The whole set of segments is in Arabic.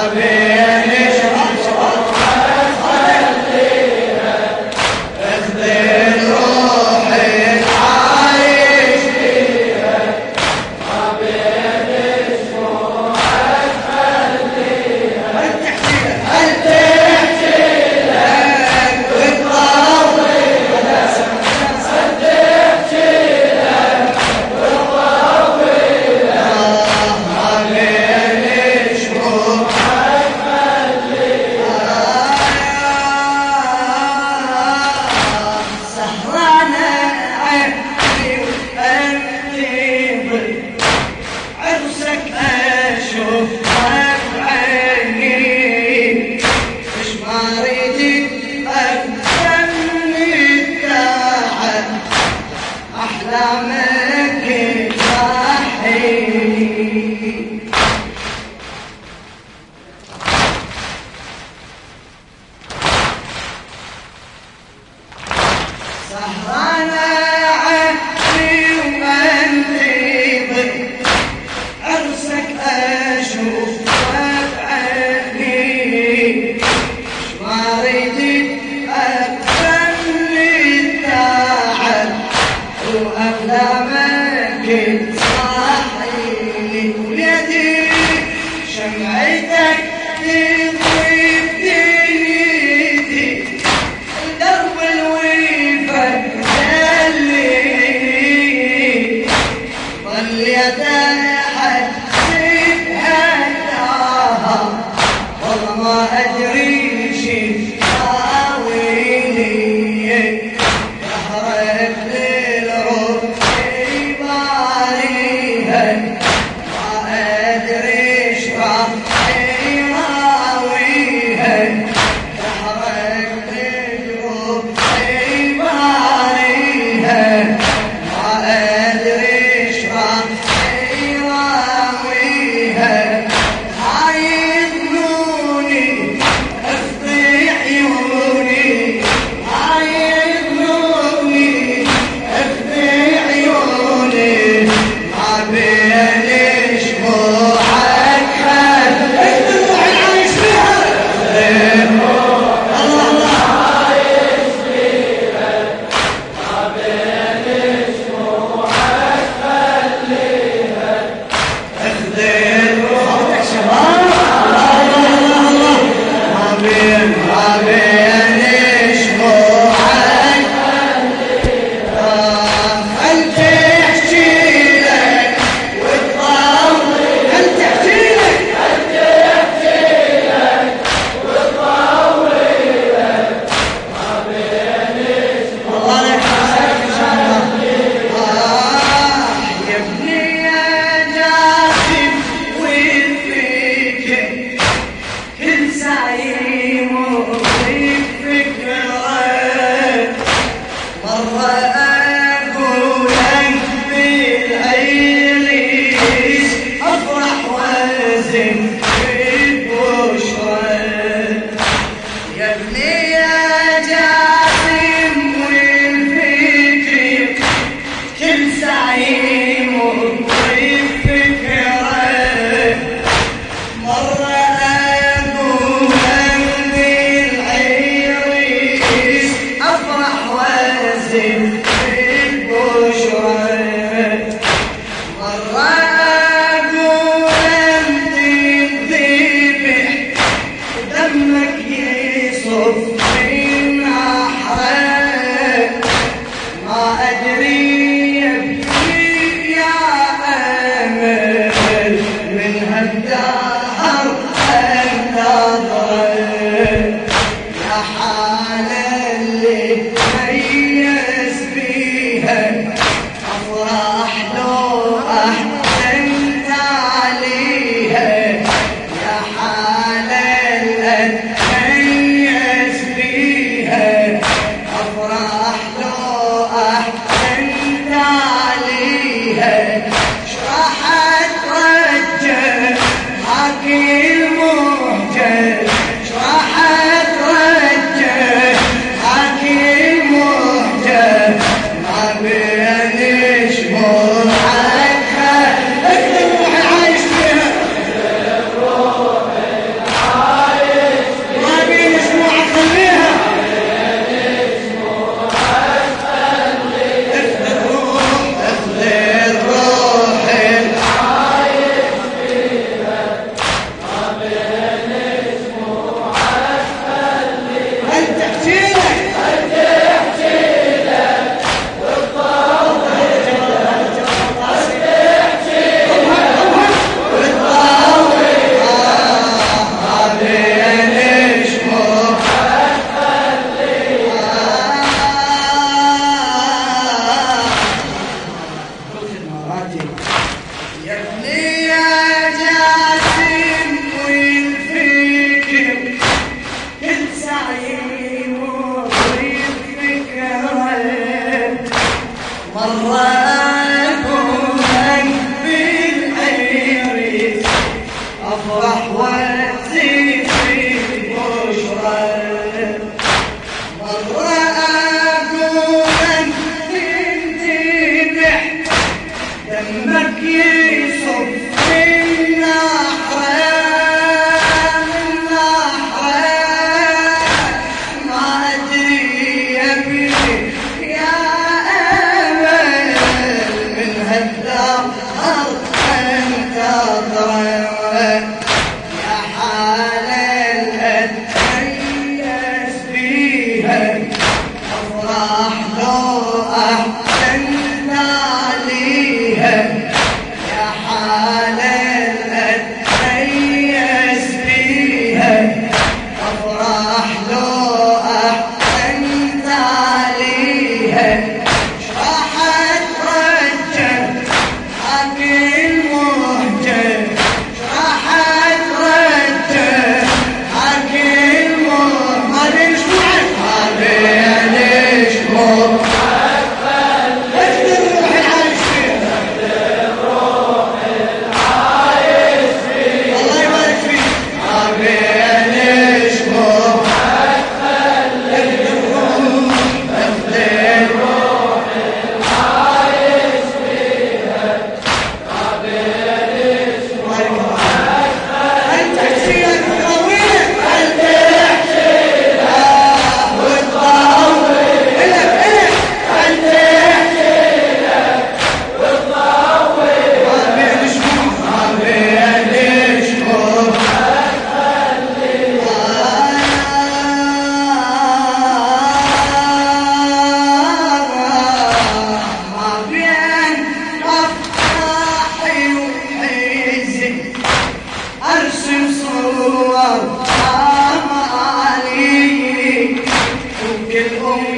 Amém. Amen.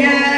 yeah.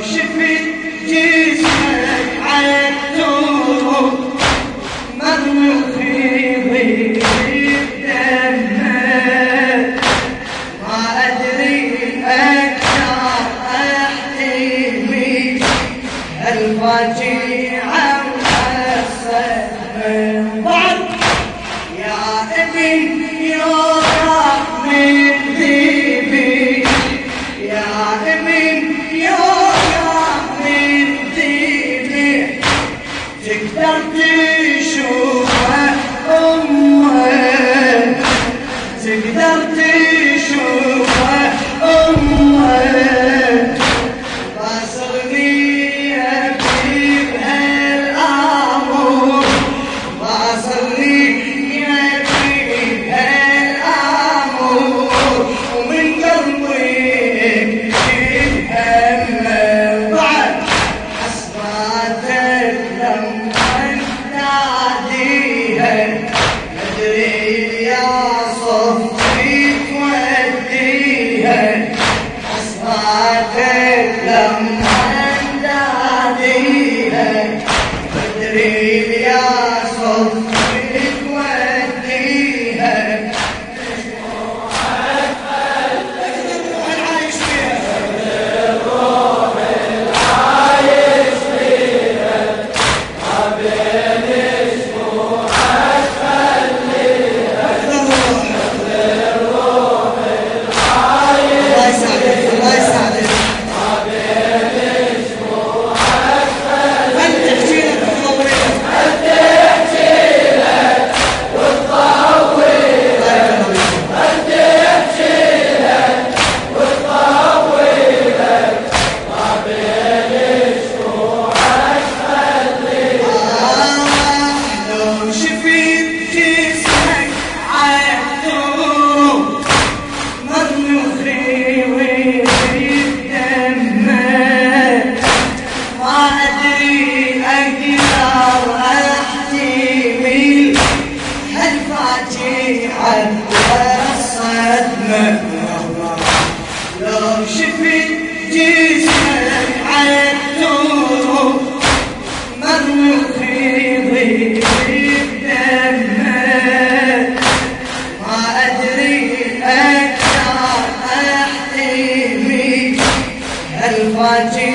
الله يسعدك I do.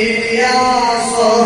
يا صاحبي.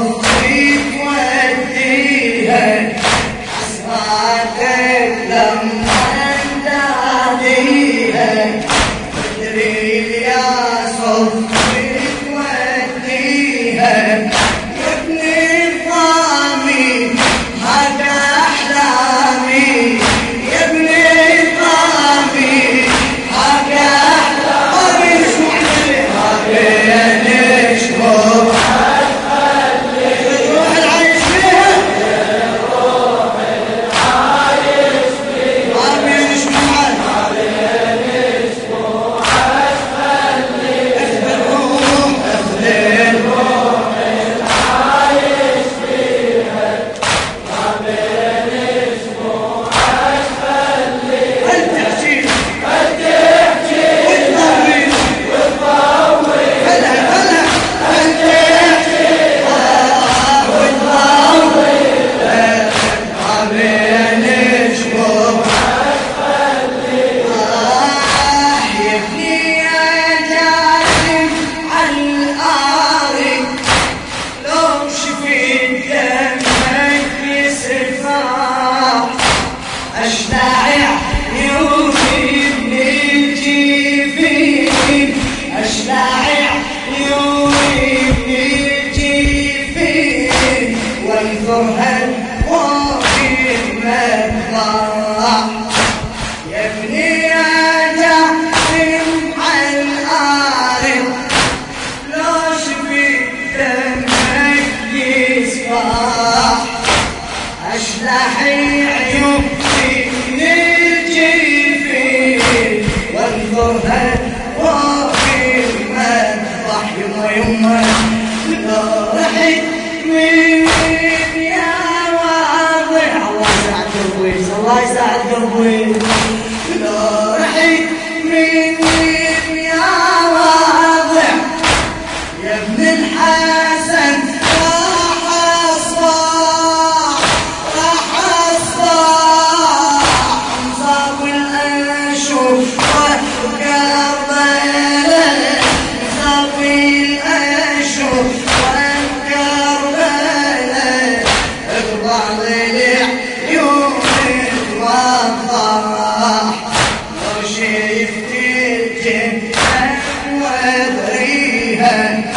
أشلحي عيوبي للجيفين وانظرها وفي الماء رحمة يما فرحت من يا واضح الله يساعد قلبي الله يساعد قلبي بها